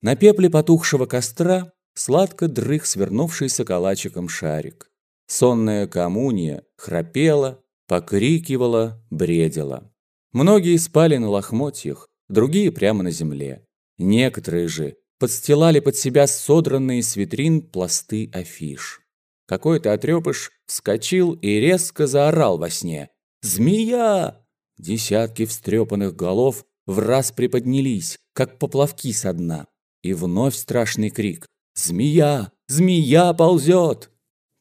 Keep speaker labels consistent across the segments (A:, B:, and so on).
A: На пепле потухшего костра сладко дрых свернувшийся калачиком шарик. Сонная коммуния храпела, покрикивала, бредила. Многие спали на лохмотьях, другие прямо на земле. Некоторые же подстилали под себя содранные с витрин пласты афиш. Какой-то отрепыш вскочил и резко заорал во сне. «Змея!» Десятки встрепанных голов в раз приподнялись, как поплавки со дна. И вновь страшный крик. «Змея! Змея ползет!»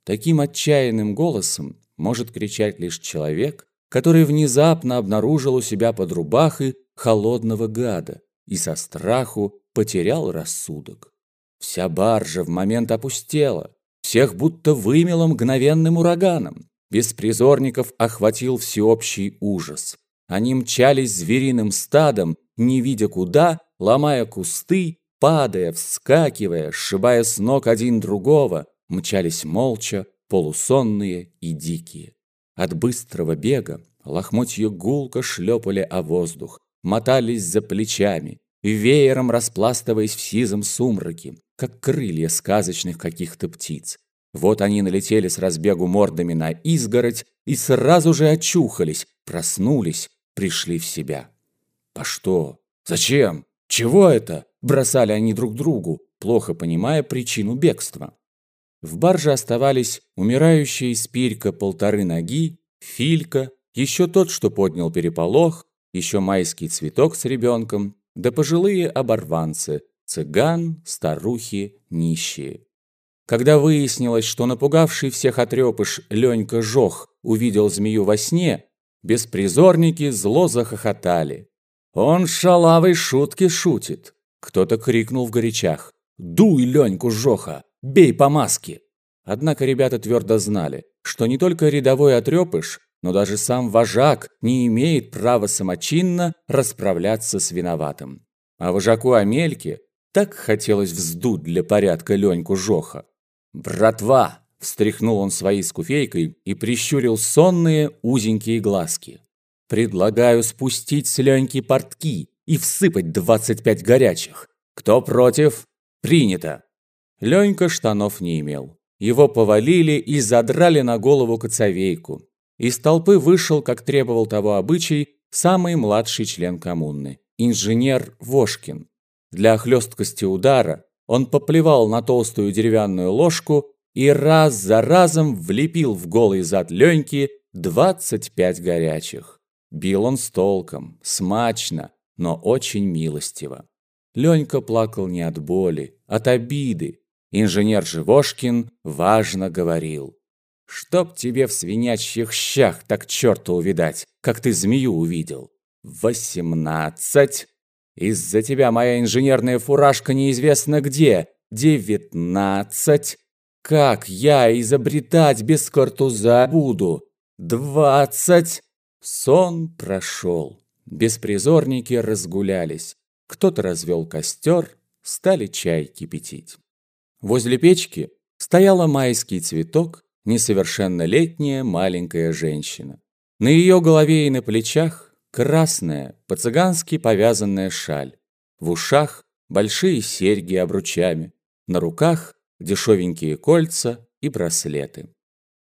A: Таким отчаянным голосом может кричать лишь человек, который внезапно обнаружил у себя под рубахой холодного гада и со страху потерял рассудок. Вся баржа в момент опустела, всех будто вымело мгновенным ураганом. Беспризорников охватил всеобщий ужас. Они мчались звериным стадом, не видя куда, ломая кусты, падая, вскакивая, сшибая с ног один другого, мчались молча, полусонные и дикие. От быстрого бега лохмотья гулко шлепали о воздух, мотались за плечами, веером распластываясь в сизом сумраке, как крылья сказочных каких-то птиц. Вот они налетели с разбегу мордами на изгородь и сразу же очухались, проснулись, пришли в себя. «По что? Зачем? Чего это?» – бросали они друг другу, плохо понимая причину бегства. В барже оставались умирающие спирька полторы ноги, филька, еще тот, что поднял переполох, еще майский цветок с ребенком, да пожилые оборванцы, цыган, старухи, нищие. Когда выяснилось, что напугавший всех отрепыш Ленька Жох увидел змею во сне, беспризорники зло захохотали. «Он шалавой шутки шутит!» Кто-то крикнул в горячах. «Дуй, Леньку Жоха! Бей по маске!» Однако ребята твердо знали, что не только рядовой отрепыш, но даже сам вожак не имеет права самочинно расправляться с виноватым. А вожаку Амельке так хотелось вздуть для порядка Леньку Жоха, «Братва!» – встряхнул он своей скуфейкой и прищурил сонные узенькие глазки. «Предлагаю спустить с Леньки портки и всыпать двадцать пять горячих. Кто против? Принято!» Ленька штанов не имел. Его повалили и задрали на голову коцовейку. Из толпы вышел, как требовал того обычай, самый младший член коммуны – инженер Вошкин. Для хлесткости удара он поплевал на толстую деревянную ложку и раз за разом влепил в голый зад Леньки двадцать пять горячих. Бил он с толком, смачно, но очень милостиво. Ленька плакал не от боли, от обиды. Инженер Живошкин важно говорил. «Чтоб тебе в свинячьих щах так черта увидать, как ты змею увидел!» «Восемнадцать!» Из-за тебя моя инженерная фуражка неизвестно где. Девятнадцать. Как я изобретать без картуза буду? Двадцать. Сон прошел. Беспризорники разгулялись. Кто-то развел костер, стали чай кипятить. Возле печки стояла майский цветок, несовершеннолетняя маленькая женщина. На ее голове и на плечах Красная, по-цыгански повязанная шаль. В ушах большие серьги обручами. На руках дешевенькие кольца и браслеты.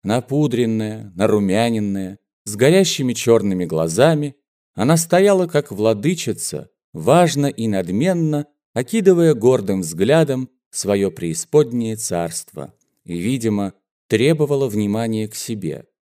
A: Напудренная, нарумяненная, с горящими черными глазами, она стояла как владычица, важно и надменно, окидывая гордым взглядом свое преисподнее царство и, видимо, требовала внимания к себе.